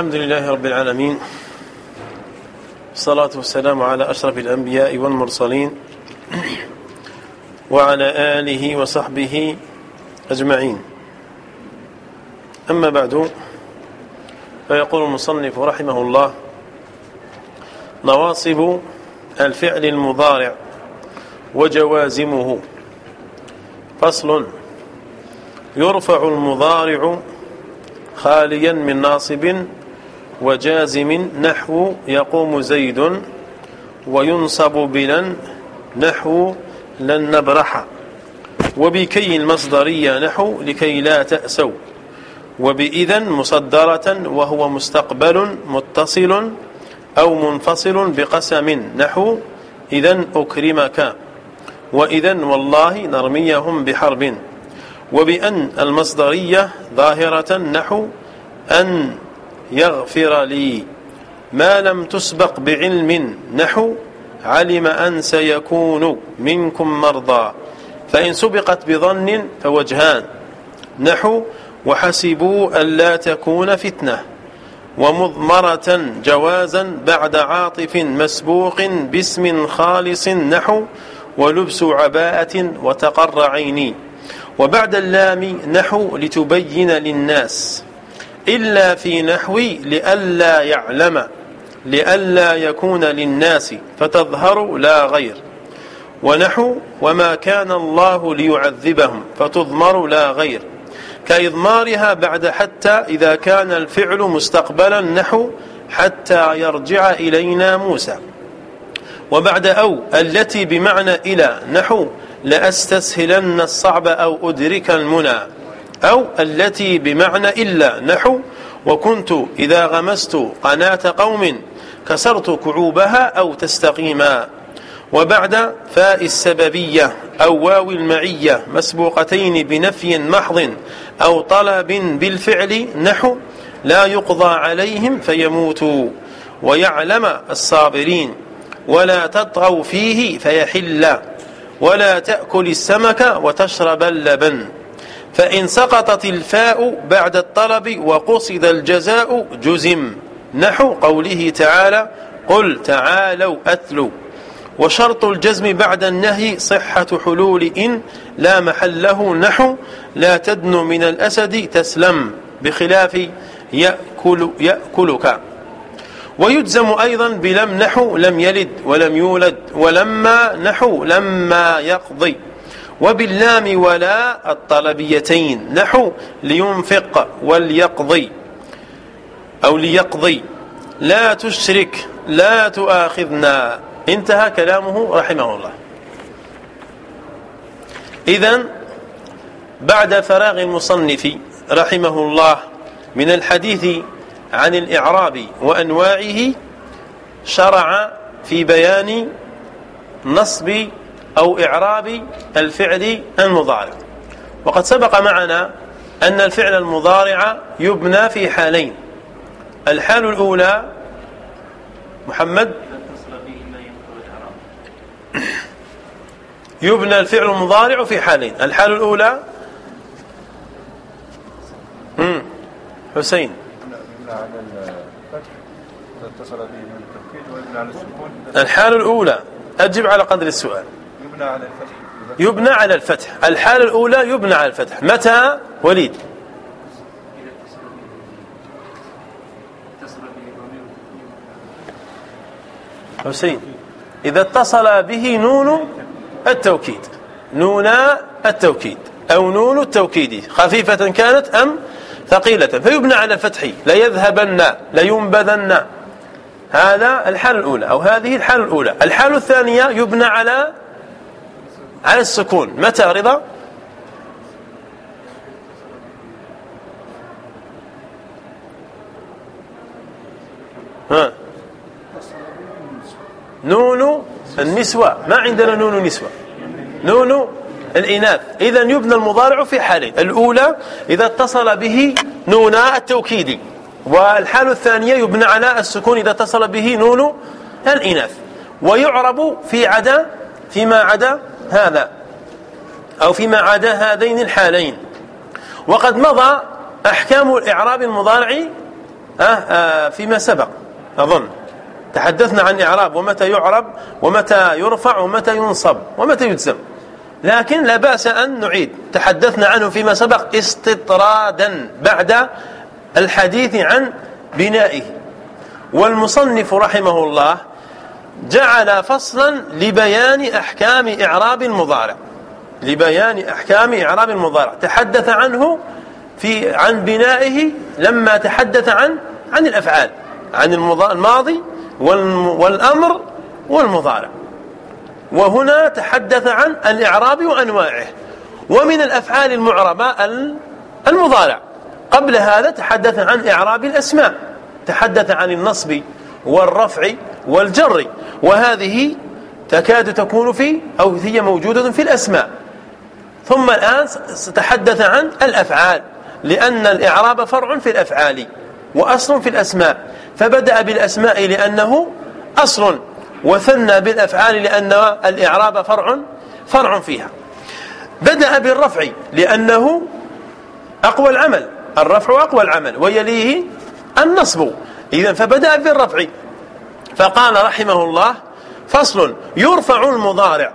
الحمد لله رب العالمين. الصلاة والسلام على أشرف الأنبياء والمرسلين وعلى آله وصحبه أجمعين. أما بعد فيقول المصنف رحمه الله نواصب الفعل المضارع وجوازمه. فصل يرفع المضارع خاليا من ناصب وجازم نحو يقوم زيد وينصب بلن نحو لن نبرح وبكي المصدرية نحو لكي لا تأسوا وبإذا مصدرة وهو مستقبل متصل أو منفصل بقسم نحو إذا أكرمك وإذا والله نرميهم بحرب وبأن المصدرية ظاهرة نحو أن يغفر لي. ما لم تسبق بعلم نحو علم أن سيكون منكم مرضى. فإن سبقت بظن فوجهان. نحو وحسبوا ألا تكون فتنة. ومضمرة جوازا بعد عاطف مسبوق باسم خالص نحو ولبس عباءة وتقر عيني. وبعد اللام نحو لتبين للناس. إلا في نحو لئلا يعلم لئلا يكون للناس فتظهر لا غير. ونحو وما كان الله ليعذبهم فتضمر لا غير. كإضمارها بعد حتى إذا كان الفعل مستقبلا نحو حتى يرجع إلينا موسى. وبعد أو التي بمعنى إلى نحو لأستسهلن الصعب أو أدرك المنى. أو التي بمعنى إلا نحو وكنت إذا غمست قناة قوم كسرت كعوبها أو تستقيما. وبعد فاء السببية أو واو المعية مسبوقتين بنفي محض أو طلب بالفعل نحو لا يقضى عليهم فيموتوا ويعلم الصابرين ولا تطغوا فيه فيحل ولا تأكل السمك وتشرب اللبن. فإن سقطت الفاء بعد الطلب وقصد الجزاء جزم. نحو قوله تعالى قل تعالوا أتلوا وشرط الجزم بعد النهي صحة حلول إن لا محل له. نحو لا تدن من الأسد تسلم. بخلاف يأكل يأكلك. ويجزم أيضا بلم نحو لم يلد ولم يولد. ولما نحو لما يقضي. وباللام ولا الطلبيتين نحو لينفق وليقضي أو ليقضي. لا تشرك لا تؤاخذنا. انتهى كلامه رحمه الله. إذا بعد فراغ المصنف رحمه الله من الحديث عن الإعراب وأنواعه شرع في بيان نصب أو إعراب الفعل المضارع. وقد سبق معنا أن الفعل المضارع يبنى في حالين. الحال الأولى محمد؟ يبنى الفعل المضارع في حالين. الحال الأولى؟ حسين. الحال الأولى. أجب على قدر السؤال. يبنى على الفتح. الحالة الأولى يبنى على الفتح. متى؟ وليد. حسين. إذا اتصل به نون التوكيد. نون التوكيد. أو نون التوكيد. خفيفة كانت أم ثقيلة. فيبنى على الفتح. ليذهبن لينبذن. هذا الحالة الأولى. أو هذه الحالة الأولى. الحالة الثانية يبنى على على السكون. متى رضا؟ ها. نون النسوة. ما عندنا نون نسوة. نون الإناث. إذا يبنى المضارع في حالين. الأولى إذا اتصل به نون التوكيد. والحال الثانية يبنى على السكون إذا اتصل به نون الإناث. ويعرب في عدا فيما عدا هذا أو فيما عدا هذين الحالين. وقد مضى أحكام الإعراب المضارع آه فيما سبق أظن. تحدثنا عن إعراب ومتى يعرب ومتى يرفع ومتى ينصب ومتى يجزم. لكن لا بأس أن نعيد. تحدثنا عنه فيما سبق استطرادا بعد الحديث عن بنائه. والمصنف رحمه الله جعل فصلا لبيان أحكام إعراب المضارع. لبيان أحكام إعراب المضارع. تحدث عنه في عن بنائه لما تحدث عن عن الأفعال. عن الماضي والأمر والمضارع. وهنا تحدث عن الإعراب وأنواعه. ومن الأفعال المعربة المضارع. قبل هذا تحدث عن إعراب الأسماء. تحدث عن النصب والرفع والجر. وهذه تكاد تكون في أو هي موجودة في الأسماء. ثم الآن تحدث عن الأفعال لأن الإعراب فرع في الأفعال وأصل في الأسماء. فبدأ بالأسماء لأنه أصل وثنى بالأفعال لأن الإعراب فرع فرع فيها. بدأ بالرفع لأنه أقوى العمل الرفع أقوى العمل ويليه النصب. إذا فبدأ بالرفع. فقال رحمه الله فصل يرفع المضارع.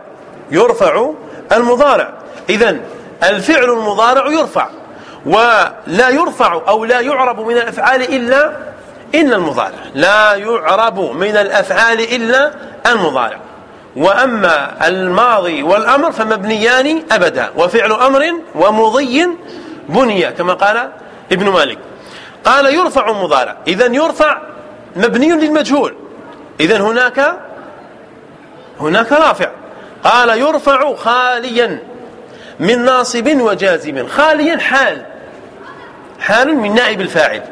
يرفع المضارع. إذا الفعل المضارع يرفع ولا يرفع أو لا يعرب من الأفعال إلا إلا المضارع. لا يعرب من الأفعال إلا المضارع. وأما الماضي والأمر فمبنيان أبدا وفعل أمر ومضي بني كما قال ابن مالك. قال يرفع المضارع. إذا يرفع مبني للمجهول. إذا هناك هناك رافع. قال يرفع خاليا من ناصب وجازم. خاليا حال. حال من نائب الفاعل.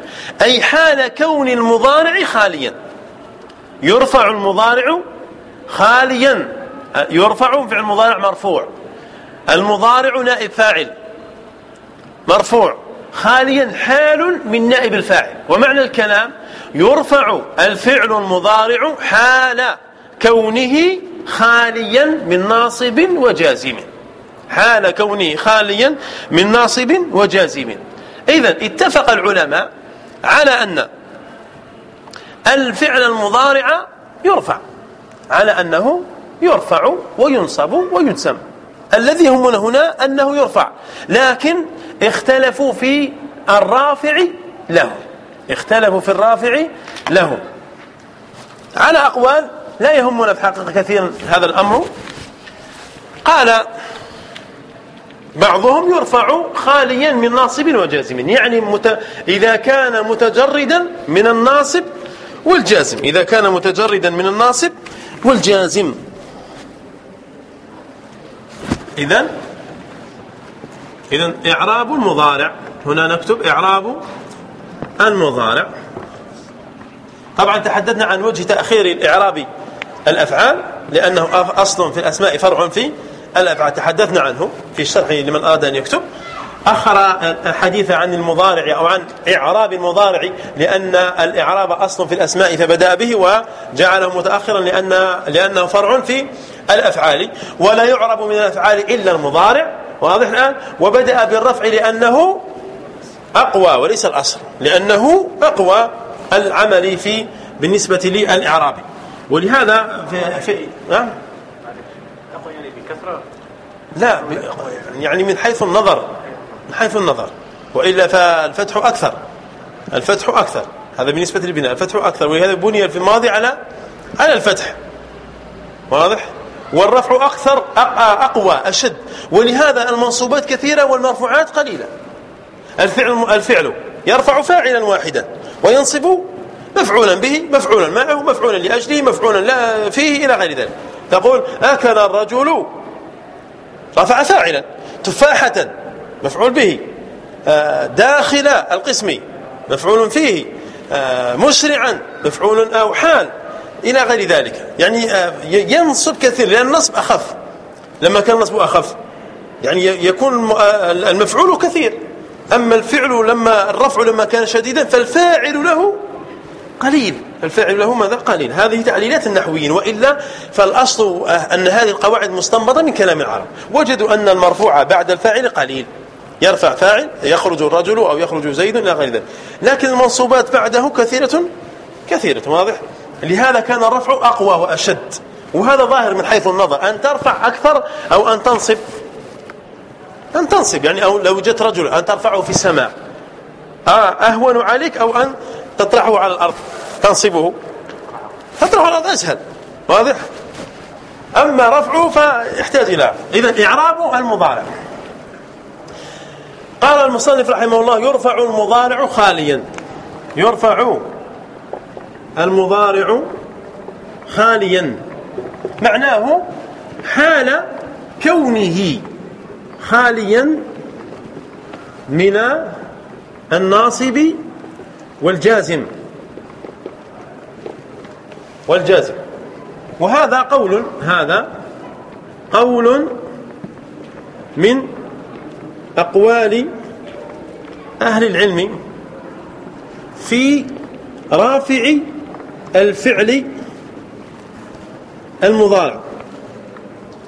أي حال كون المضارع خاليا. يرفع المضارع خاليا. يرفع فعل المضارع مرفوع. المضارع نائب فاعل. مرفوع. خاليا حال من نائب الفاعل. ومعنى الكلام يرفع الفعل المضارع حال كونه خاليا من ناصب وجازم. حال كونه خاليا من ناصب وجازم. إذا اتفق العلماء على أن الفعل المضارع يرفع. على أنه يرفع وينصب ويجزم. الذي يهمنا هنا أنه يرفع. لكن اختلفوا في الرافع له. اختلفوا في الرافع له. على أقوال لا يهمنا في حقيقة كثيرا هذا الأمر. قال بعضهم يرفع خاليا من ناصب وجازم. يعني مت... إذا كان متجردا من الناصب والجازم. إذا كان متجردا من الناصب والجازم. إذا إذا إعراب المضارع هنا نكتب إعراب المضارع. طبعا تحدثنا عن وجه تأخير الإعراب الأفعال لأنه أصل في الأسماء فرع في الأفعال. تحدثنا عنه في الشرح لمن أراد أن يكتب. أخر الحديث عن المضارع أو عن إعراب المضارع لأن الإعراب أصل في الأسماء فبدأ به وجعله متأخرا لأن لأنه فرع في الأفعال ولا يعرب من الأفعال إلا المضارع واضح الآن؟ وبدأ بالرفع لأنه أقوى وليس الأصل لأنه أقوى العمل في بالنسبة للإعراب. ولهذا في, في نعم لا يعني من حيث النظر. حيث النظر. وإلا فالفتح أكثر. الفتح أكثر. هذا بالنسبة للبناء. الفتح أكثر. ولهذا بني في الماضي على على الفتح. واضح؟ والرفع أكثر أقوى أشد. ولهذا المنصوبات كثيرة والمرفوعات قليلة. الفعل الفعل يرفع فاعلا واحدا وينصب مفعولا به مفعولا معه مفعولا لأجله مفعولا لا فيه إلى غير ذلك. تقول أكل الرجل رفع فاعلا تفاحة مفعول به. آه، داخل القسم مفعول فيه. آه، مسرعا مفعول أو حال إلى غير ذلك. يعني آه، ينصب كثير لأن النصب أخف. لما كان النصب أخف يعني يكون المفعول كثير. أما الفعل لما الرفع لما كان شديدا فالفاعل له قليل. الفاعل له ماذا؟ قليل. هذه تعليلات النحويين. وإلا فالأصل أن هذه القواعد مستنبطة من كلام العرب. وجدوا أن المرفوع بعد الفاعل قليل. يرفع فاعل يخرج الرجل أو يخرج زيد إلى غير ذلك. لكن المنصوبات بعده كثيرة كثيرة واضح؟ لهذا كان الرفع أقوى وأشد. وهذا ظاهر من حيث النظر. أن ترفع أكثر أو أن تنصب. أن تنصب يعني أو لو جت رجل أن ترفعه في السماء. آه أهون عليك أو أن تطرحه على الأرض. تنصبه. تطرحه على الأرض أسهل. واضح؟ أما رفعه فيحتاج إلى. إذا إعرابه المضارع. قال المصنف رحمه الله يرفع المضارع خاليا. يرفع المضارع خاليا. معناه حال كونه خاليا من الناصب والجازم. والجازم. وهذا قول هذا قول من أقوال أهل العلم في رافع الفعل المضارع.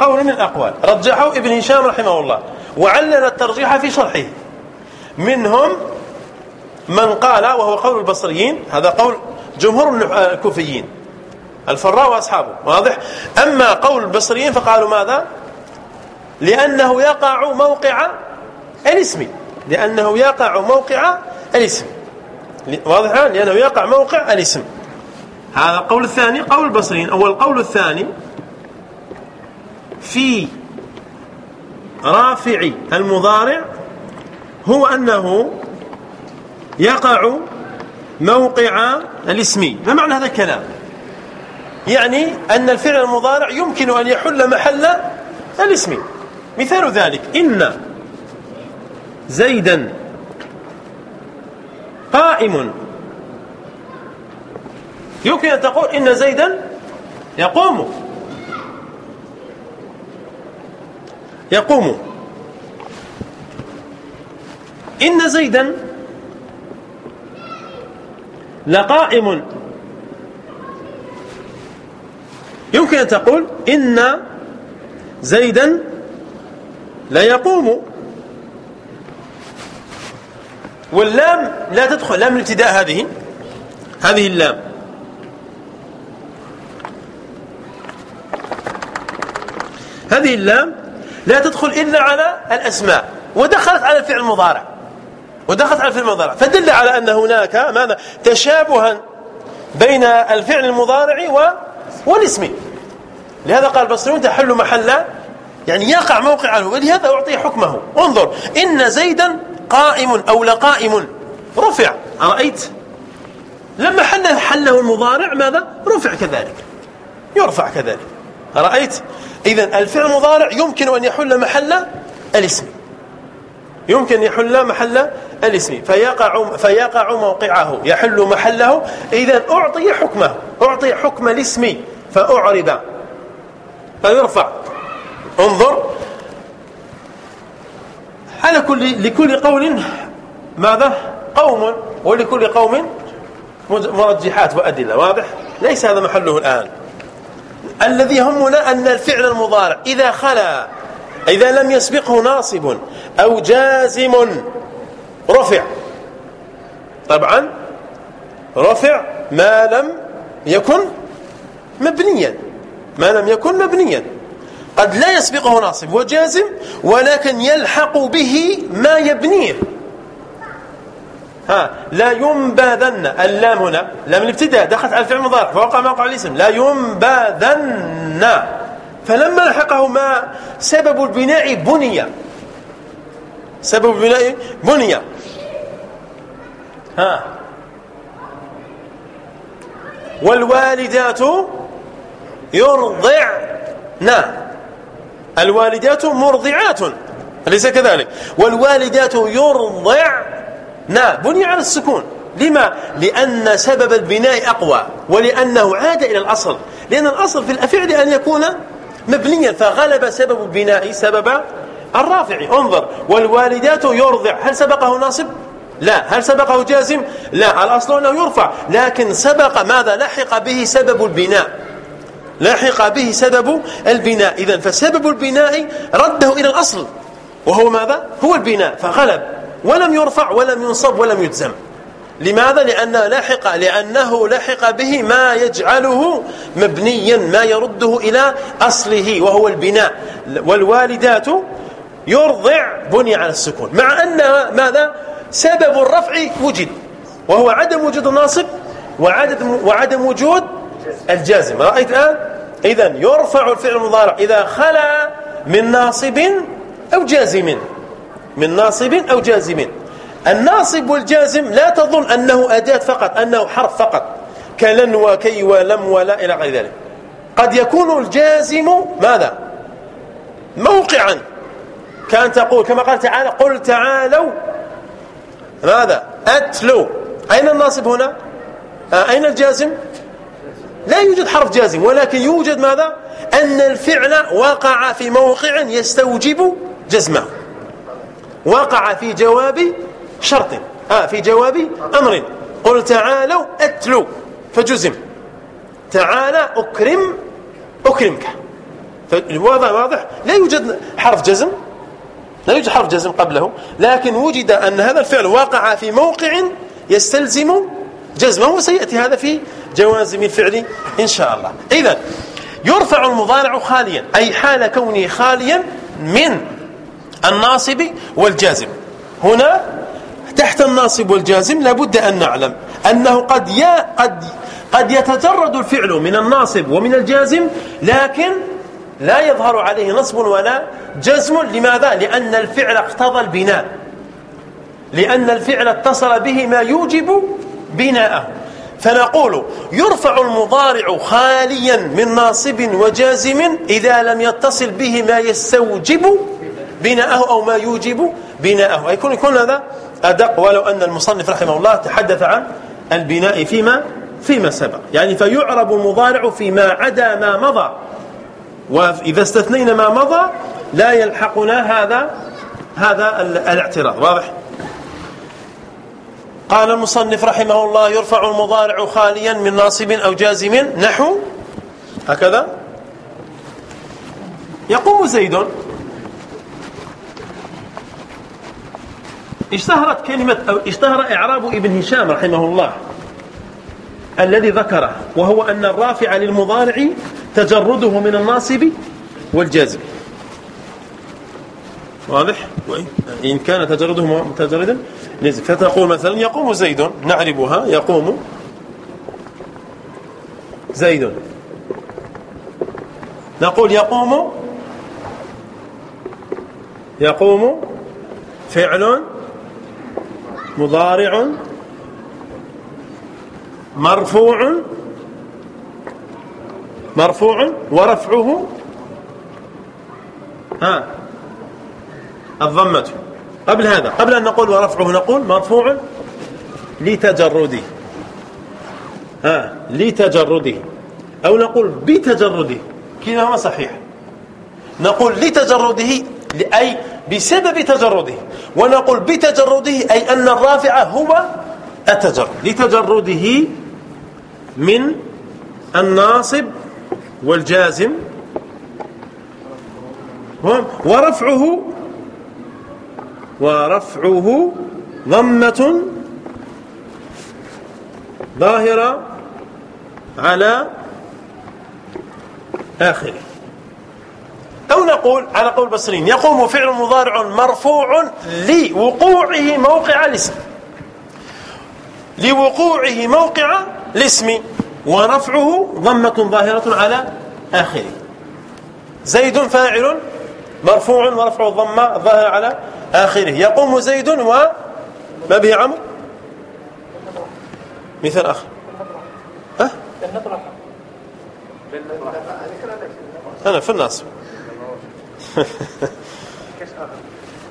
قول من الأقوال. رجحه ابن هشام رحمه الله. وعلل الترجيح في شرحه. منهم من قال وهو قول البصريين هذا قول جمهور الكوفيين. الفراء وأصحابه. واضح؟ أما قول البصريين فقالوا ماذا؟ لأنه يقع موقع الاسم لأنه يقع موقع الاسم. واضح لأنه يقع موقع الاسم. هذا القول الثاني قول البصريين. أو القول الثاني في رافع المضارع هو أنه يقع موقع الاسم. ما معنى هذا الكلام؟ يعني أن الفعل المضارع يمكن أن يحل محل الاسم. مثال ذلك إن زيدا. قائم. يمكن أن تقول إن زيدا يقوم. يقوم. إن زيدا لقائم. يمكن أن تقول إن زيدا لا يقوم واللام لا تدخل لام الابتداء هذه. هذه اللام. هذه اللام لا تدخل إلا على الأسماء ودخلت على الفعل المضارع. ودخلت على الفعل المضارع. فدل على أن هناك ماذا؟ تشابها بين الفعل المضارع و والاسم. لهذا قال البصريون تحل محل يعني يقع موقعه ولهذا أعطي حكمه. انظر إن زيدا قائم أو لقائم رفع. أرأيت؟ لما حل حله المضارع ماذا؟ رفع كذلك. يرفع كذلك. أرأيت؟ إذا الفعل المضارع يمكن أن يحل محل الاسم. يمكن يحل محل الاسم. فيقع فيقع موقعه. يحل محله. اذا أعطي حكمه. أعطي حكم الاسم. فاعرب فيرفع. انظر. على كل لكل قول ماذا؟ قوم ولكل قوم مرجحات وأدلة واضح؟ ليس هذا محله الآن. الذي يهمنا أن الفعل المضارع إذا خلا إذا لم يسبقه ناصب أو جازم رفع. طبعا رفع ما لم يكن مبنيا. ما لم يكن مبنيا. قد لا يسبقه ناصب وجازم ولكن يلحق به ما يبنيه. ها لا ينبذن اللام هنا لام الابتداء دخلت على الفعل المضارع فوقع موقع الاسم. لا ينبذن فلما لحقه ما سبب البناء بني. سبب البناء بني. ها. والوالدات يرضعن. الوالدات مرضعات أليس كذلك؟ والوالدات يرضعن بني على السكون. لما؟ لأن سبب البناء أقوى ولأنه عاد إلى الأصل. لأن الأصل في الأفعل أن يكون مبنيا فغلب سبب البناء سبب الرافع. انظر والوالدات يرضع. هل سبقه ناصب؟ لا. هل سبقه جازم؟ لا. الأصل أنه يرفع. لكن سبق ماذا لحق به سبب البناء. لحق به سبب البناء. إذا فسبب البناء رده إلى الأصل وهو ماذا؟ هو البناء. فغلب. ولم يرفع ولم ينصب ولم يجزم. لماذا؟ لأنه لحق لأنه لحق به ما يجعله مبنيا ما يرده إلى أصله وهو البناء. والوالدات يرضع بني على السكون. مع أن ماذا؟ سبب الرفع وجد وهو عدم وجود الناصب وعدم, وعدم وجود الجازم. رأيت الآن؟ إذا يرفع الفعل المضارع. إذا خلا من ناصب أو جازم. من ناصب أو جازم. الناصب والجازم لا تظن أنه أداة فقط أنه حرف فقط. كلن وكي ولم ولا إلى غير ذلك. قد يكون الجازم ماذا؟ موقعا. كان تقول كما قال تعالى قل تعالوا. ماذا؟ أتلو. أين الناصب هنا؟ آه، أين الجازم؟ لا يوجد حرف جازم ولكن يوجد ماذا؟ أن الفعل وقع في موقع يستوجب جزمه. وقع في جواب شرط. آه في جواب أمر. قل تعالوا أتلو فجزم. تعالى أكرم أكرمك. واضح واضح؟ لا يوجد حرف جزم. لا يوجد حرف جزم قبله. لكن وجد أن هذا الفعل وقع في موقع يستلزم جزمة وسيأتي هذا في جوازم الفعل إن شاء الله. إذا يرفع المضارع خاليا أي حال كونه خاليا من الناصب والجازم. هنا تحت الناصب والجازم لابد أن نعلم أنه قد يا قد قد يتجرد الفعل من الناصب ومن الجازم لكن لا يظهر عليه نصب ولا جزم. لماذا؟ لأن الفعل اقتضى البناء. لأن الفعل اتصل به ما يوجب بناءه فنقول يرفع المضارع خاليا من ناصب وجازم إذا لم يتصل به ما يستوجب بناءه أو ما يوجب بناءه. يكون يكون هذا أدق ولو أن المصنف رحمه الله تحدث عن البناء فيما فيما سبق. يعني فيعرب المضارع فيما عدا ما مضى. وإذا استثنينا ما مضى لا يلحقنا هذا هذا الاعتراض. واضح؟ قال المصنف رحمه الله يرفع المضارع خاليا من ناصب أو جازم. نحو هكذا. يقوم زيد. اشتهرت كلمة أو اشتهر إعراب ابن هشام رحمه الله الذي ذكره وهو أن الرافع للمضارع تجرده من الناصب والجازم. واضح؟ إن كان تجرده متجردا نزل. فتقول مثلا يقوم زيد نعربها يقوم زيد. نقول يقوم يقوم فعل مضارع مرفوع مرفوع ورفعه. ها؟ الضمة. قبل هذا قبل أن نقول ورفعه نقول مرفوع لتجرده. ها لتجرده. أو نقول بتجرده. كلاهما صحيح. نقول لتجرده أي بسبب تجرده. ونقول بتجرده أي أن الرافع هو التجرد. لتجرده من الناصب والجازم. ورفعه ورفعه ضمة ظاهرة على آخره. أو نقول على قول البصريين يقوم فعل مضارع مرفوع لوقوعه موقع الاسم. لوقوعه موقع الاسم ورفعه ضمة ظاهرة على آخره. زيد فاعل مرفوع ورفع الضمة ظاهر على آخره. يقوم زيد و ما به عمر مثال آخر. ها؟ أنا في الناس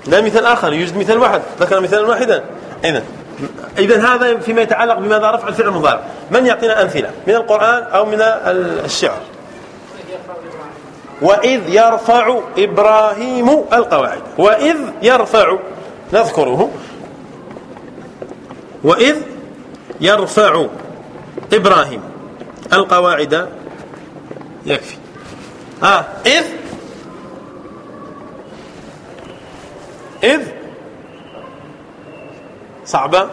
لا مثال آخر يوجد مثال واحد. ذكر مثالا واحدا. إذا إذا هذا فيما يتعلق بماذا رفع الفعل المضارع. من يعطينا أمثلة؟ من القرآن أو من الشعر؟ وإذ يرفع إبراهيم القواعد. وإذ يرفع نذكره. وإذ يرفع إبراهيم القواعد يكفي. آه إذ صعبة.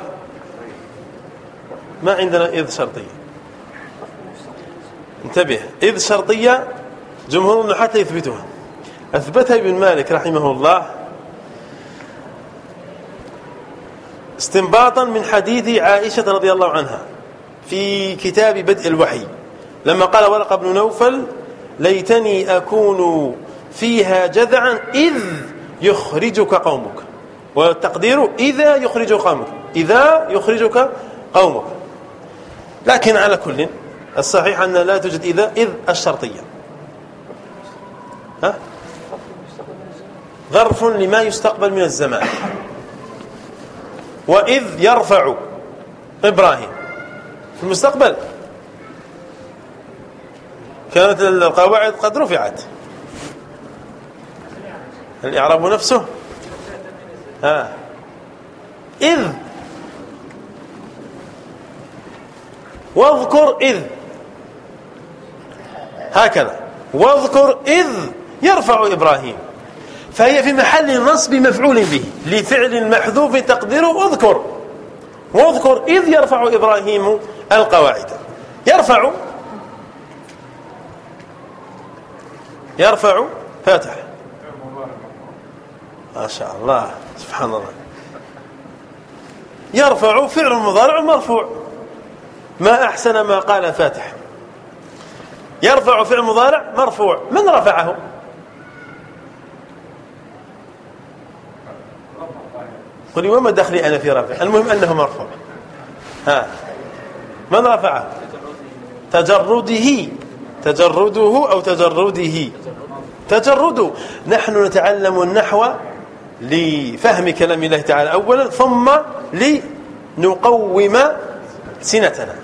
ما عندنا إذ شرطية. انتبه إذ شرطية جمهور حتى يثبتها. أثبتها ابن مالك رحمه الله استنباطا من حديث عائشة رضي الله عنها في كتاب بدء الوحي لما قال ورق بن نوفل ليتني أكون فيها جذعا إذ يخرجك قومك. والتقدير إذا يخرج قومك إذا يخرجك قومك. لكن على كل الصحيح أن لا توجد إذا إذ الشرطية. ها؟ ظرف لما يستقبل من الزمان. وإذ يرفع إبراهيم في المستقبل. كانت القواعد قد رفعت. الإعراب نفسه. ها. إذ. واذكر إذ. هكذا. واذكر إذ يرفع إبراهيم. فهي في محل نصب مفعول به لفعل محذوف تقديره اذكر. واذكر إذ يرفع إبراهيم القواعد. يرفع يرفع فاتح. ما شاء الله سبحان الله. يرفع فعل مضارع مرفوع. ما أحسن ما قال فاتح. يرفع فعل مضارع مرفوع. من رفعه؟ قل وما دخلي أنا في رفع؟ المهم أنه مرفوع. ها. من رفعه؟ تجرده. تجرده أو تجرده. تجرده نحن نتعلم النحو لفهم كلام الله تعالى أولا ثم لنقوم سنتنا.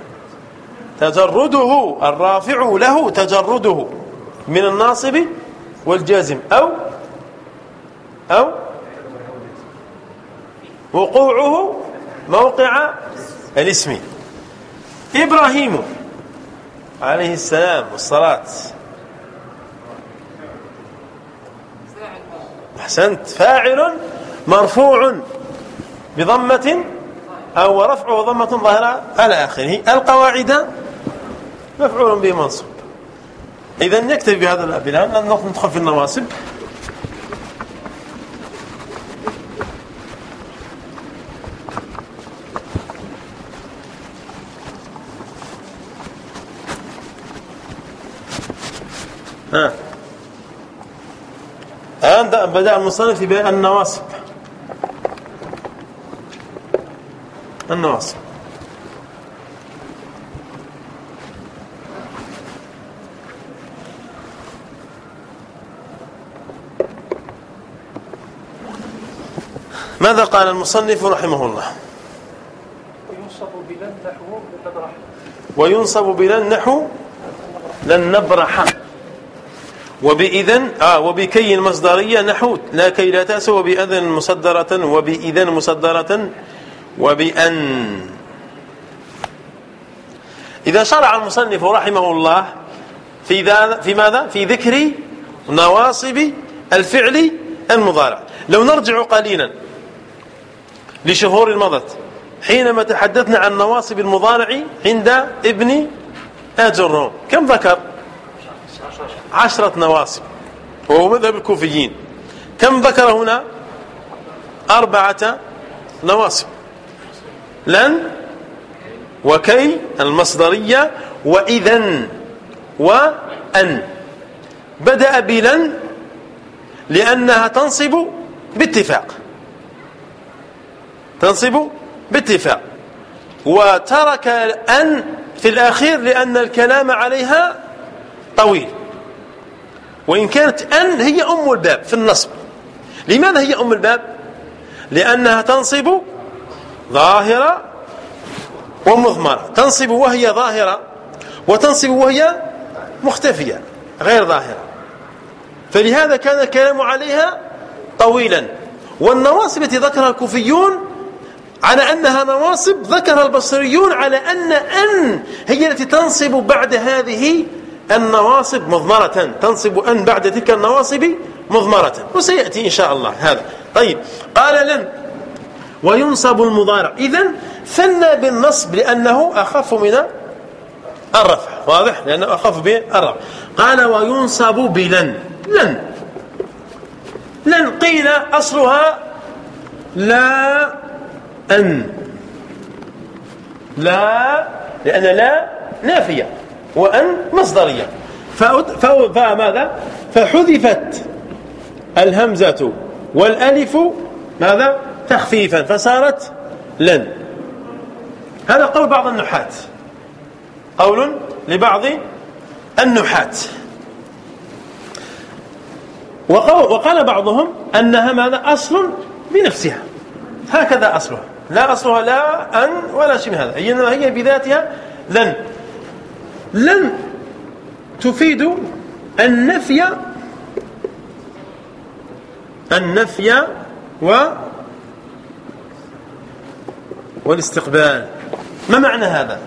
تجرده الرافع له تجرده من الناصب والجازم أو أو وقوعه موقع الاسم. إبراهيم عليه السلام والصلاة. أحسنت. فاعل مرفوع بضمة أو رفعه ضمة ظاهرة على آخره. القواعد مفعول به منصوب. إذا نكتفي بهذا الأبناء ندخل في النواصب. ها. الآن بدأ المصنف بأن النواصب. النواصب. ماذا قال المصنف رحمه الله؟ وينصب بلن نحو لنبرح وينصب بلن نحو لن نبرح وبإذن آه وبكي المصدرية نحو لا كي لا تأس وبأذن مصدرة وبإذن مصدرة وبأن. إذا شرع المصنف رحمه الله في, في ماذا؟ في ذكر نواصب الفعل المضارع. لو نرجع قليلا لشهور مضت حينما تحدثنا عن نواصب المضارع عند ابن أجرون كم ذكر؟ عشرة نواصب. وهو مذهب الكوفيين. كم ذكر هنا؟ أربعة نواصب. لن وكي المصدرية وإذا وأن. بدأ بلن لأنها تنصب باتفاق. تنصب باتفاق. وترك أن في الأخير لأن الكلام عليها طويل. وإن كانت أن هي أم الباب في النصب. لماذا هي أم الباب؟ لأنها تنصب ظاهرة ومضمرة. تنصب وهي ظاهرة وتنصب وهي مختفية غير ظاهرة. فلهذا كان الكلام عليها طويلا. والنواصب التي ذكرها الكوفيون على أنها نواصب ذكر البصريون على أن أن هي التي تنصب بعد هذه النواصب مضمرة تنصب أن بعد تلك النواصب مضمرة. وسيأتي إن شاء الله هذا. طيب قال لن. وينصب المضارع. إذا ثنى بالنصب لأنه أخف من الرفع. واضح؟ لأنه أخف بالرفع. قال وينصب بلن. لن. لن. قيل أصلها لا أن. لا لأن لا نافية. وأن مصدرية. فماذا؟ فحذفت الهمزة والألف ماذا؟ تخفيفا. فصارت لن. هذا قول بعض النحات. قول لبعض النحات. وقال بعضهم أنها ماذا؟ أصل بنفسها. هكذا أصلها. لا أصلها لا أن ولا شيء من هذا هي بذاتها لن. لن تفيد النفي النفي و والاستقبال. ما معنى هذا؟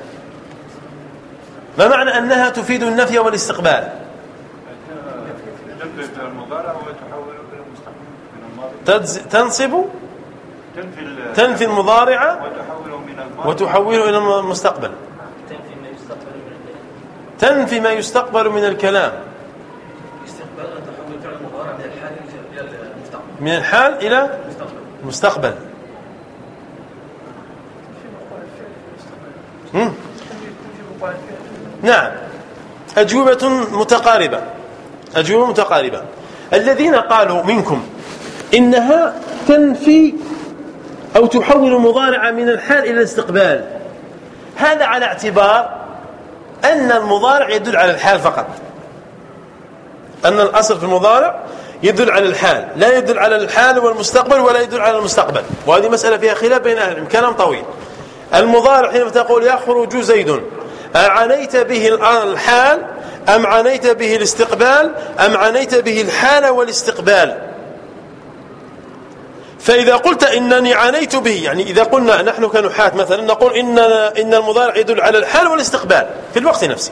ما معنى أنها تفيد النفي والاستقبال؟ تنصب؟ تنفي المضارع؟ وتحوله إلى المستقبل. تنفي ما يستقبل من الكلام. من الحال إلى المستقبل نعم. أجوبة متقاربة. أجوبة متقاربة. الذين قالوا منكم إنها تنفي أو تحول المضارع من الحال إلى الاستقبال. هذا على اعتبار أن المضارع يدل على الحال فقط. أن الأصل في المضارع يدل على الحال لا يدل على الحال والمستقبل ولا يدل على المستقبل. وهذه مسألة فيها خلاف بين أهل كلام طويل. المضارع حينما تقول يخرج زيد أعنيت به الحال أم عنيت به الاستقبال؟ أم عنيت به الحال والاستقبال؟ فإذا قلت إنني عانيت به يعني إذا قلنا نحن كنحاة مثلا نقول إن, إن المضارع يدل على الحال والاستقبال في الوقت نفسه.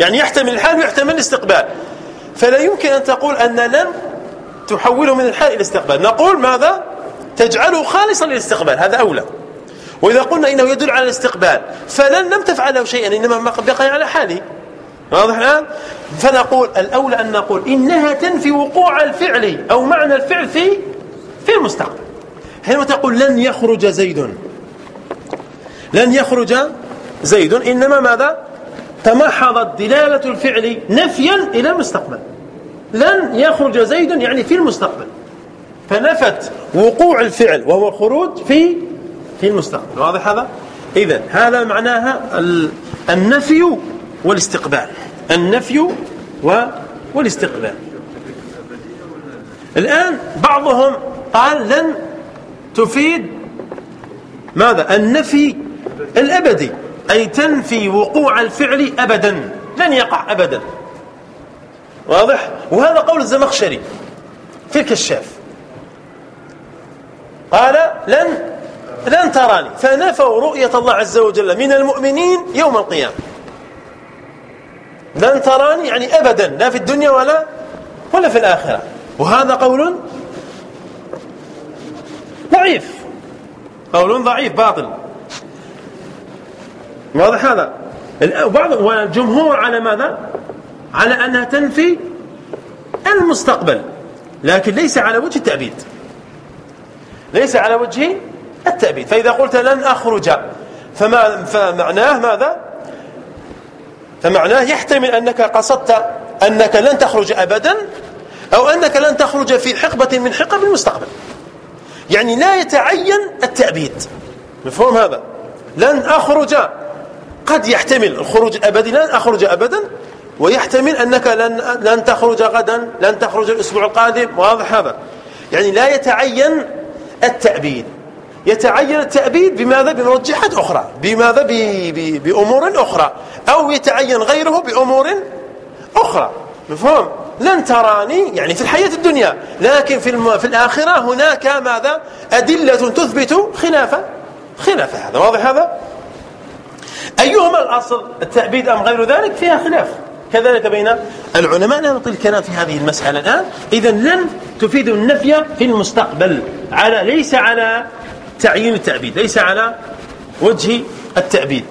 يعني يحتمل الحال ويحتمل الاستقبال. فلا يمكن أن تقول أن لم تحوله من الحال إلى الاستقبال. نقول ماذا؟ تجعله خالصا للاستقبال. هذا أولى. وإذا قلنا إنه يدل على الاستقبال فلن لم تفعل له شيئا إنما بقي على حاله واضح الآن؟ فنقول الأولى أن نقول إنها تنفي وقوع الفعل أو معنى الفعل في في المستقبل. حينما تقول لن يخرج زيد. لن يخرج زيد. إنما ماذا؟ تمحضت دلالة الفعل نفيا إلى المستقبل. لن يخرج زيد يعني في المستقبل. فنفت وقوع الفعل وهو الخروج في في المستقبل. واضح هذا؟ إذا هذا معناها النفي والاستقبال. النفي والاستقبال. الآن بعضهم قال لن تفيد ماذا؟ النفي الأبدي أي تنفي وقوع الفعل أبدا لن يقع أبدا. واضح؟ وهذا قول الزمخشري في الكشاف. قال لن لن تراني. فنفوا رؤية الله عز وجل من المؤمنين يوم القيامة. لن تراني يعني أبدا لا في الدنيا ولا ولا في الآخرة. وهذا قول ضعيف. قول ضعيف باطل. واضح هذا؟ بعض والجمهور على ماذا؟ على أنها تنفي المستقبل لكن ليس على وجه التأبيد. ليس على وجه التأبيد. فإذا قلت لن أخرج فما فمعناه ماذا؟ فمعناه يحتمل أنك قصدت أنك لن تخرج أبدا أو أنك لن تخرج في حقبة من حقب المستقبل. يعني لا يتعين التأبيد. مفهوم هذا؟ لن أخرج. قد يحتمل الخروج الأبدي لن أخرج أبدا ويحتمل أنك لن, لن تخرج غدا لن تخرج الأسبوع القادم واضح هذا. يعني لا يتعين التأبيد. يتعين التأبيد بماذا؟ بمرجحات أخرى. بماذا؟ ب... ب... بأمور أخرى. أو يتعين غيره بأمور أخرى. مفهوم؟ لن تراني يعني في الحياة الدنيا لكن في. في الآخرة هناك ماذا؟ أدلة تثبت خلاف خلاف هذا واضح هذا؟ أيهما الأصل؟ التأبيد أم غير ذلك؟ فيها خلاف. كذلك بين العلماء. لا نطيل الكلام في هذه المسألة الآن. إذا لن تفيد النفي في المستقبل. على ليس على تعيين التعبيد ليس على وجه التأبيد.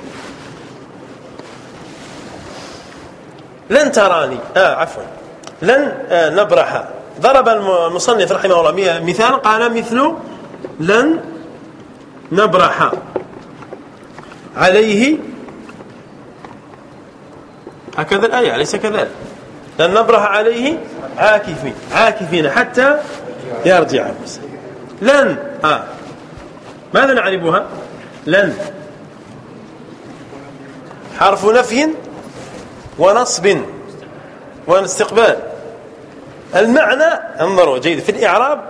لن تراني. آه عفوا. لن آه نبرح. ضرب المصنف رحمه الله مثال قال مثل لن نبرح. عليه هكذا الآية أليس كذلك. لن نبرح عليه عاكفين عاكفين حتى يرجع. لن آه. ماذا نعرفها؟ لن. حرف نفي ونصب واستقبال المعنى انظروا جيد في الإعراب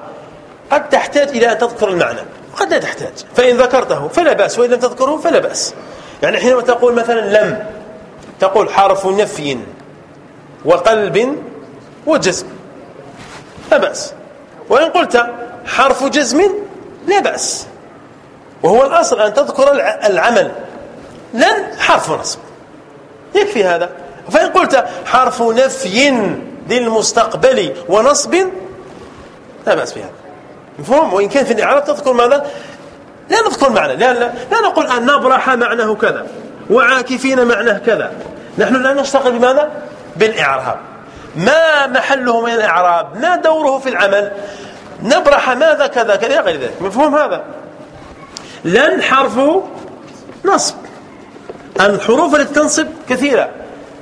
قد تحتاج إلى أن تذكر المعنى قد لا تحتاج فإن ذكرته فلا بأس وإن لم تذكره فلا بأس. يعني حينما تقول مثلا لم تقول حرف نفي وقلب وجزم لا بأس. وإن قلت حرف جزم لا بأس. وهو الأصل أن تذكر العمل لن حرف نصب. يكفي هذا. فإن قلت حرف نفي للمستقبل ونصب. لا بأس بهذا. مفهوم؟ وإن كان في الإعراب تذكر ماذا؟ لا نذكر معنى. لا, لا, لا نقول أن نبرح معناه كذا وعاكفين معناه كذا. نحن لا نشتغل بماذا؟ بالإعراب. ما محله من الإعراب؟ ما دوره في العمل؟ نبرح ماذا كذا كذا غير ذلك. مفهوم هذا؟ لن حرف نصب. الحروف التي تنصب كثيرة.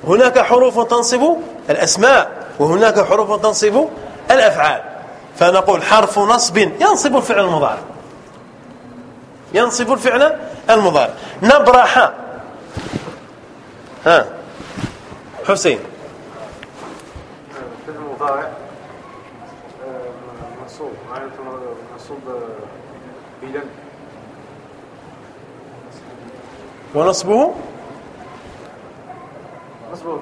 هناك حروف تنصب الأسماء. وهناك حروف تنصب الأفعال. فنقول حرف نصب ينصب الفعل المضارع. ينصب الفعل المضارع. نبرح. ها. حسين. في المضارع منصوب. منصوب بلن ونصبه؟ نصبه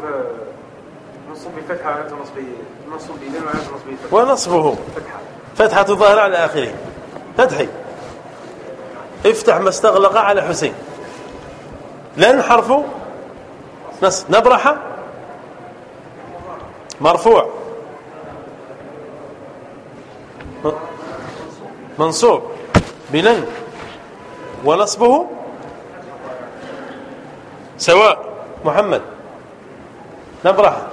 منصوب بفتحة علامة نصبه منصوب وعلامة نصبه ونصبه. فتحة. فتحة ظاهرة على آخره. فتحي. افتح ما استغلق على حسين. لن حرف نص. نبرح مرفوع. منصوب. بلن. ونصبه سواء. محمد. نبرح.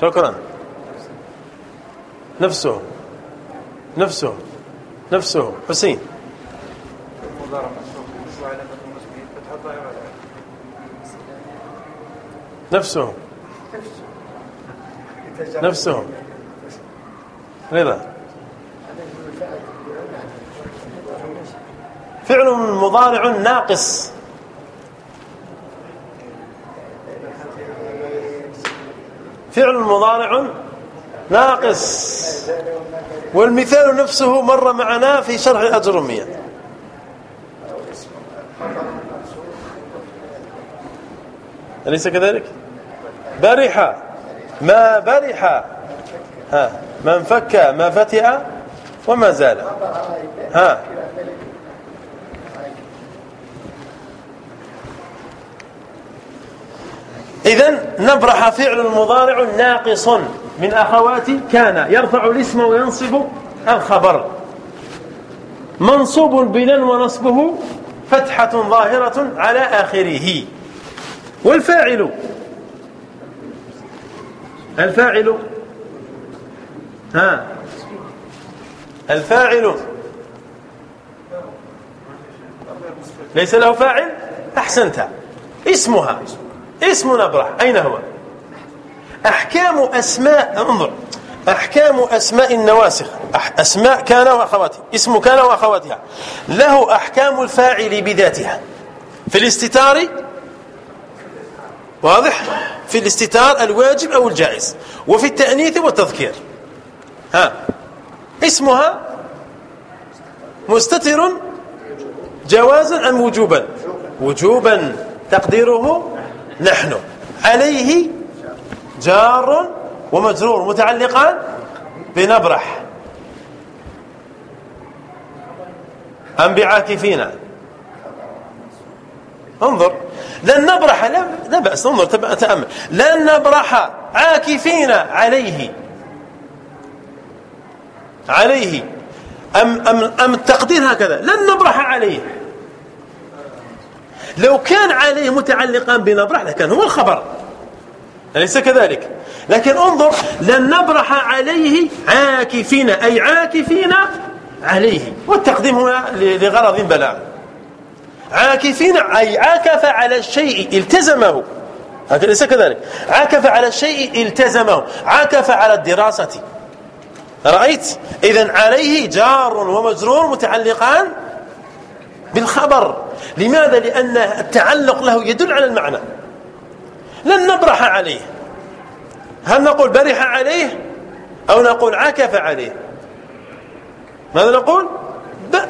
شكرا. نفسه. نفسه. نفسه. حسين. نفسه. نفسه. رضا فعل مضارع ناقص. فعل مضارع ناقص والمثال نفسه مر معنا في شرح الأجرمية أليس كذلك؟ برح. ما برح. ها من فك ما فتئ وما زال. ها. إذا نبرح فعل مضارع ناقص من أخوات كان يرفع الاسم وينصب الخبر. منصوب بلا ونصبه فتحة ظاهرة على آخره. والفاعل؟ الفاعل؟ ها؟ الفاعل؟ ليس له فاعل؟ أحسنت. اسمها. اسم نبرح. أين هو؟ أحكام أسماء انظر. أحكام أسماء النواسخ. أسماء كان وأخواتها. اسم كان وأخواتها. له أحكام الفاعل بذاتها. في الاستتار واضح؟ في الاستتار الواجب أو الجائز. وفي التأنيث والتذكير. ها. اسمها مستتر جوازا أم وجوبا؟ وجوبا. تقديره نحن. عليه جار ومجرور متعلقان بنبرح. أم بعاكفين. انظر. لن نبرح لا بأس انظر تأمل. لن نبرح عاكفين. عليه. عليه. أم, أم, أم التقدير هكذا. لن نبرح عليه. لو كان عليه متعلقا بنبرح لكان هو الخبر. أليس كذلك؟ لكن انظر لن نبرح عليه عاكفين أي عاكفين عليه. والتقديم هنا لغرض بلاغ عاكفين أي عاكف على الشيء التزمه. هكذا ليس كذلك؟ عاكف على الشيء التزمه. عاكف على الدراسة. رأيت؟ إذا عليه جار ومجرور متعلقان بالخبر. لماذا؟ لأن التعلق له يدل على المعنى. لن نبرح عليه. هل نقول برح عليه أو نقول عكف عليه؟ ماذا نقول؟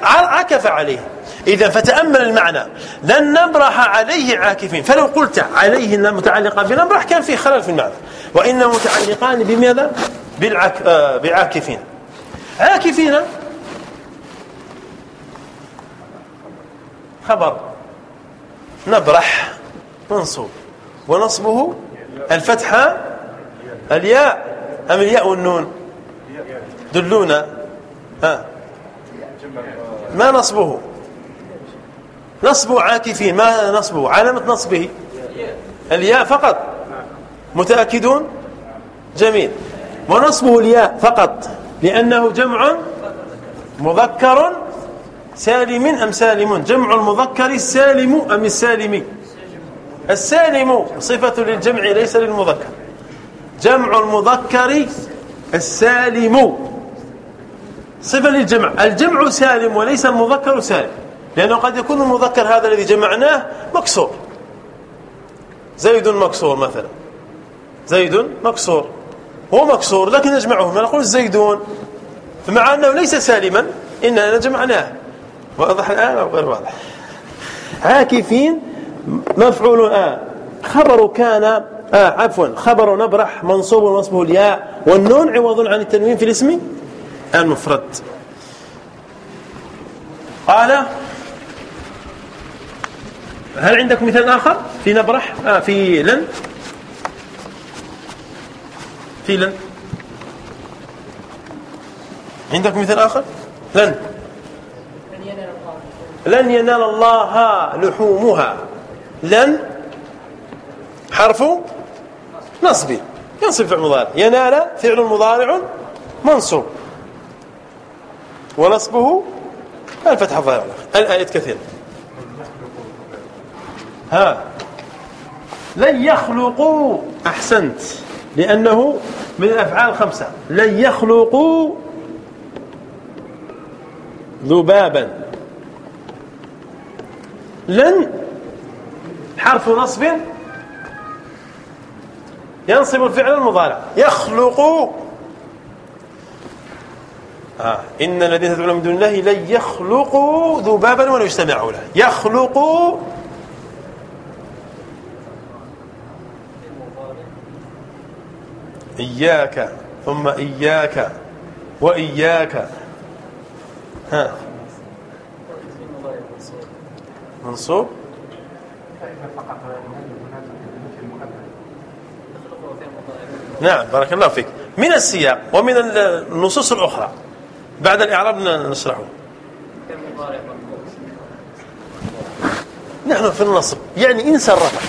عكف عليه. إذا فتأمل المعنى. لن نبرح عليه عاكفين. فلو قلت عليه متعلقا بنبرح كان فيه خلل في المعنى. وإنما متعلقان بماذا؟ بالعك... آه بعاكفين عاكفين خبر. نبرح منصوب. ونصبه الفتحة الياء أم الياء والنون؟ دلونا. ها. ما نصبه؟ نصب عاكفين. ما نصبه؟ علامة نصبه. الياء فقط. متأكدون؟ جميل. ونصبه الياء فقط. لأنه جمع مذكر سالم أم سالم؟ جمع المذكر السالم أم السالم؟ السالم صفة للجمع ليس للمذكر. جمع المذكر السالم. صفة للجمع. الجمع سالم وليس المذكر سالم. لأنه قد يكون المذكر هذا الذي جمعناه مكسور. زيد مكسور مثلا. زيد مكسور. هو مكسور لكن نجمعه ما نقول زيدون. فمع أنه ليس سالما إننا جمعناه. واضح الآن أو غير واضح؟ عاكفين مفعول آه. خبر كان آه عفوا خبر نبرح منصوب ونصبه الياء والنون عوض عن التنوين في الاسم المفرد. قال هل عندك مثال آخر في نبرح؟ آه في لن. في لن. عندك مثال آخر؟ لن. لن ينال الله لحومها. لن حرف نصب ينصب فعل مضارع. ينال فعل مضارع منصوب. ونصبه الفتح الظاهر. الآية كثيرة. ها. لن يخلقوا. أحسنت. لأنه من الأفعال الخمسة لن يخلقوا ذبابا. لن حرف نصب ينصب الفعل المضارع. يخلق. آه. إن الذين تدعون من دون الله لن يخلقوا ذبابا ولو اجتمعوا له. يخلق. إياك ثم إياك وإياك. ها. منصوب؟ نعم بارك الله فيك. من السياق ومن النصوص الأخرى. بعد الإعراب نشرحه. نحن في النصب. يعني انسى الرفع.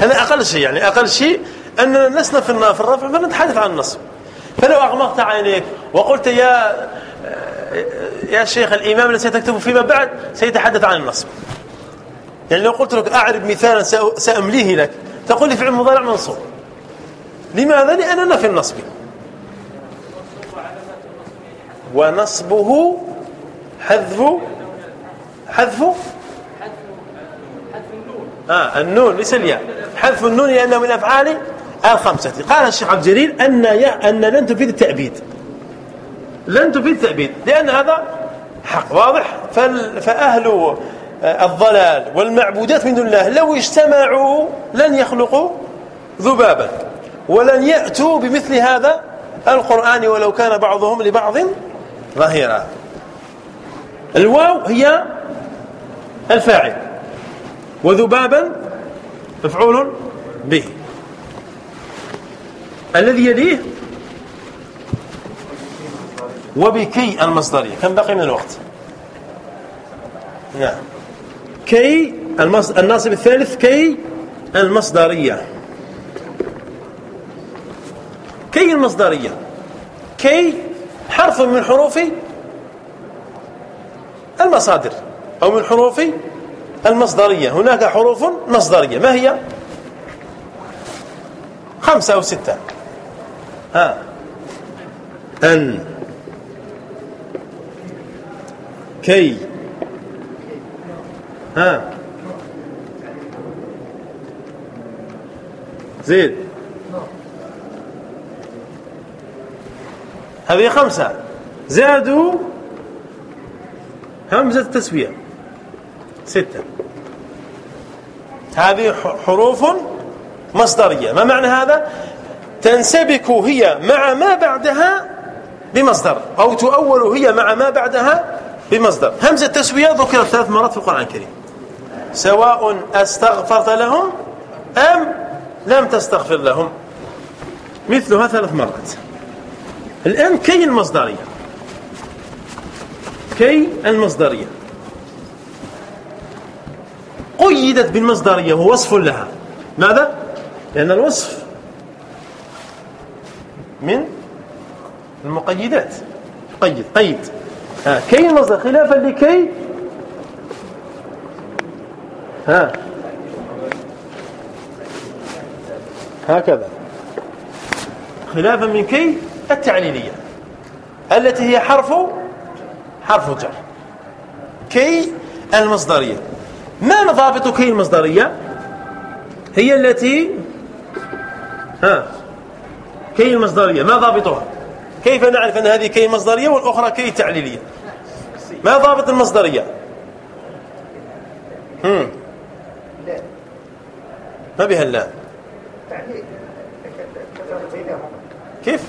هذا أقل شيء يعني أقل شيء أننا لسنا في الرفع فنتحدث عن النصب. فلو أغمضت عينيك وقلت يا يا شيخ الإمام الذي ستكتب فيما بعد سيتحدث عن النصب. يعني لو قلت لك أعرف مثالا سأمليه لك تقول لي فعل مضارع منصوب. لماذا؟ لأننا في النصب. ونصبه حذف حذف آه النون ليس الياء. حذف النون لأنه من أفعال الخمسة. قال الشيخ عبد الجليل أن أن لن تفيد التأبيد. لن تفيد التأبيد لأن هذا حق واضح. فأهل الضلال والمعبودات من دون الله لو اجتمعوا لن يخلقوا ذبابا ولن يأتوا بمثل هذا القرآن ولو كان بعضهم لبعض ظهيرا. الواو هي الفاعل وذبابا مفعول به. وبكي المصدرية. كم بقي من الوقت؟ نعم. كي الناصب الثالث كي المصدرية. كي المصدرية؟ كي حرف من حروف المصادر أو من حروف المصدرية. هناك حروف مصدرية. ما هي؟ خمسة أو ستة. ها. أن. كي ها. زيد. هذه خمسة. زادوا همزة التسوية. ستة. هذه حروف مصدرية. ما معنى هذا؟ تنسبك هي مع ما بعدها بمصدر أو تؤول هي مع ما بعدها بمصدر. همزة التسوية ذكرت ثلاث مرات في القرآن الكريم. سواء أستغفرت لهم أم لم تستغفر لهم. مثلها ثلاث مرات. الآن كي المصدرية؟ كي المصدرية؟ قيدت بالمصدرية وهو وصف لها. ماذا؟ لأن الوصف من المقيدات. قيد. قيد. ها كي المصدر خلافا لكي؟ ها. هكذا. خلافا من كي؟ التعليلية التي هي حرف حرف جر. كي المصدرية. ما ضابط كي المصدرية؟ هي التي ها. كي المصدرية ما ضابطها؟ كيف نعرف أن هذه كي مصدرية والأخرى كي تعليلية؟ ما ضابط المصدرية؟ هم. ما بها اللام. كيف؟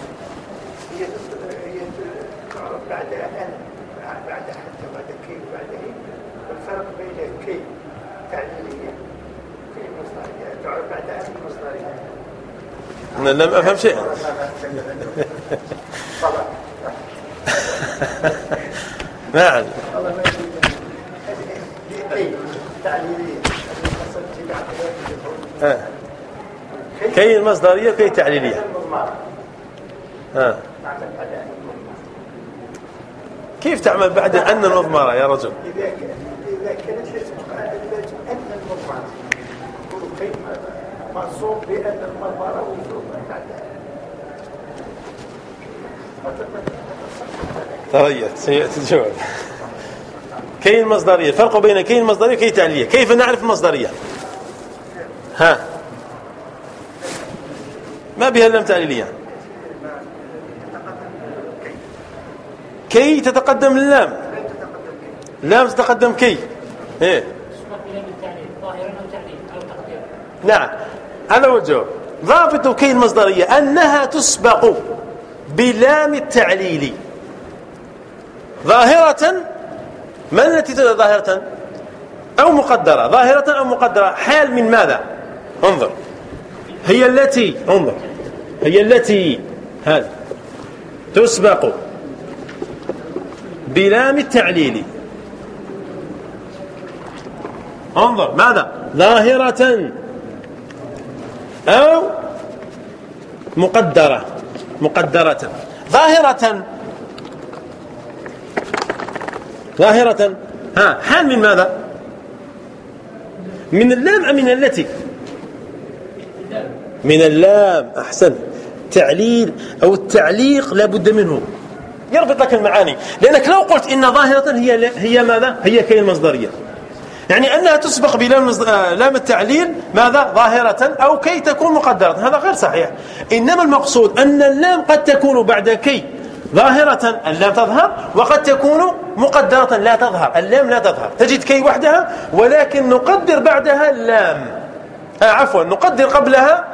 بعد أن بعد حتى بعد كي وبعد هي والفرق بين كي تعليلية كي مصدرية تعرف بعد أن مصدرية أنا لم أفهم شيئا. نعم. كي المصدرية كي تعليلية ها كيف تعمل بعد أن المضمرة يا رجل؟ إذا كانت أن المضمرة منصوب بأن المضمرة وجوب تريت سيأتي الجواب. كي المصدرية الفرق بين كي المصدرية وكي التعليلية كيف نعرف المصدرية ها. ما بها لم تعليلية. كي تتقدم اللام. لام تتقدم كي. إيه. نعم. هذا هو الجواب. ضابط كي المصدرية أنها تسبق بلام التعليل. ظاهرة من التي تدعى ظاهرة؟ أو مقدرة. ظاهرة أو مقدرة. حال من ماذا؟ انظر. هي التي انظر. هي التي هذه. تسبق بلام التعليل. انظر. ماذا؟ ظاهرة. أو مقدرة مقدرة. ظاهرة. ظاهرة. ها حال من ماذا؟ من اللام أم من التي؟ من اللام. أحسن. تعليل أو التعليق لا بد منه. يربط لك المعاني. لأنك لو قلت إن ظاهرة هي هي ماذا؟ هي كي المصدرية يعني أنها تسبق بلام آه، لام التعليل ماذا؟ ظاهرة أو كي تكون مقدرة. هذا غير صحيح. إنما المقصود أن اللام قد تكون بعد كي ظاهرة اللام تظهر وقد تكون مقدرة لا تظهر. اللام لا تظهر. تجد كي وحدها ولكن نقدر بعدها اللام. آه عفوا نقدر قبلها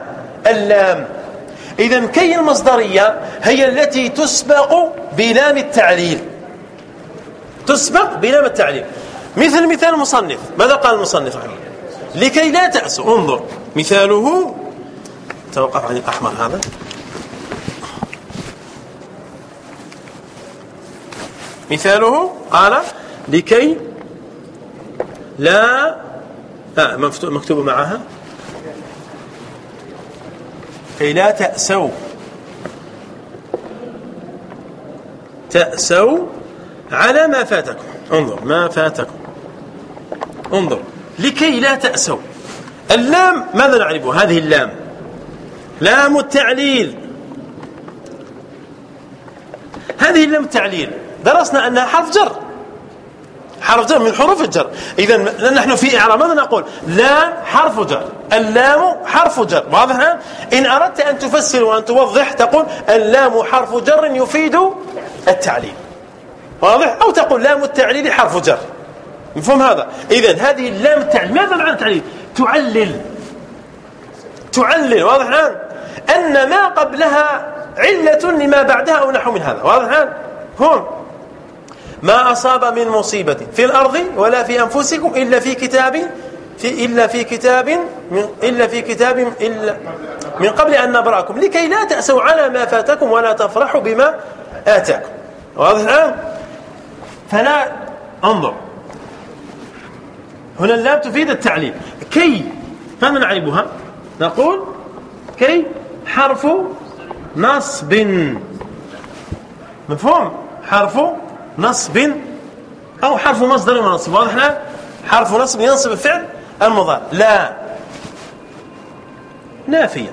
اللام. إذا كي المصدرية هي التي تسبق بلام التعليل. تسبق بلام التعليل. مثل مثال المصنف ماذا قال المصنف رحمه لكي لا تأسوا انظر. مثاله توقف عن الأحمر هذا. مثاله قال لكي لا آه مكتوب معها. كي لا تأسوا. تأسوا على ما فاتكم. انظر. ما فاتكم. انظر لكي لا تأسوا. اللام ماذا نعرفه؟ هذه اللام. لام التعليل. هذه اللام التعليل. درسنا أنها حرف جر. حرف جر من حروف الجر. إذا نحن في إعراب ماذا نقول؟ لام حرف جر. اللام حرف جر. واضح؟ إن أردت أن تفسر وأن توضح تقول اللام حرف جر يفيد التعليل. واضح؟ أو تقول لام التعليل حرف جر. مفهوم هذا؟ إذا هذه اللام التعليل ماذا معنى التعليل تعلل. تعلل واضح الآن؟ أن ما قبلها علة لما بعدها أو نحو من هذا. واضح الآن؟ هم ما أصاب من مصيبة في الأرض ولا في أنفسكم إلا في كتاب في إلا في كتاب من إلا في كتاب إلا من قبل أن نبرأكم. لكي لا تأسوا على ما فاتكم ولا تفرحوا بما آتاكم. واضح الآن؟ فلا انظر. هنا اللام تفيد التعليل. كي ماذا نعربها؟ نقول كي حرف نصب. مفهوم؟ حرف نصب. أو حرف مصدر ونصب. واضح الآن حرف نصب ينصب الفعل المضارع. لا. نافية.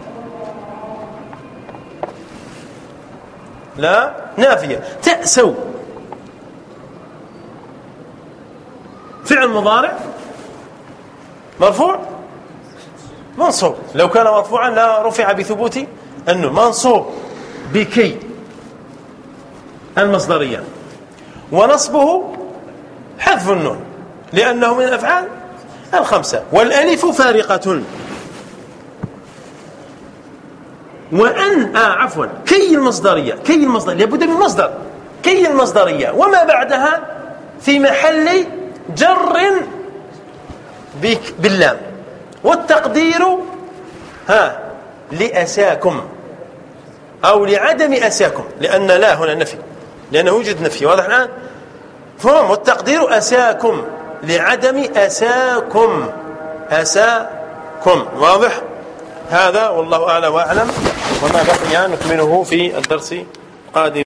لا نافية. تأسوا فعل مضارع. مرفوع؟ منصوب. لو كان مرفوعا لا رفع بثبوت أنه منصوب بكي. المصدرية. ونصبه حذف النون لأنه من الأفعال الخمسة. والألف فارقة. وان آه عفوا. كي المصدرية. كي المصدر لابد من مصدر. كي المصدرية. وما بعدها في محل جر باللام والتقدير ها لأساكم. أو لعدم أساكم. لأن لا هنا نفي. لأنه يوجد نفي. واضح الآن؟ فهم. والتقدير أساكم. لعدم أساكم. أساكم. واضح؟ هذا والله أعلى وأعلم. وما بقي نكمله في الدرس قادم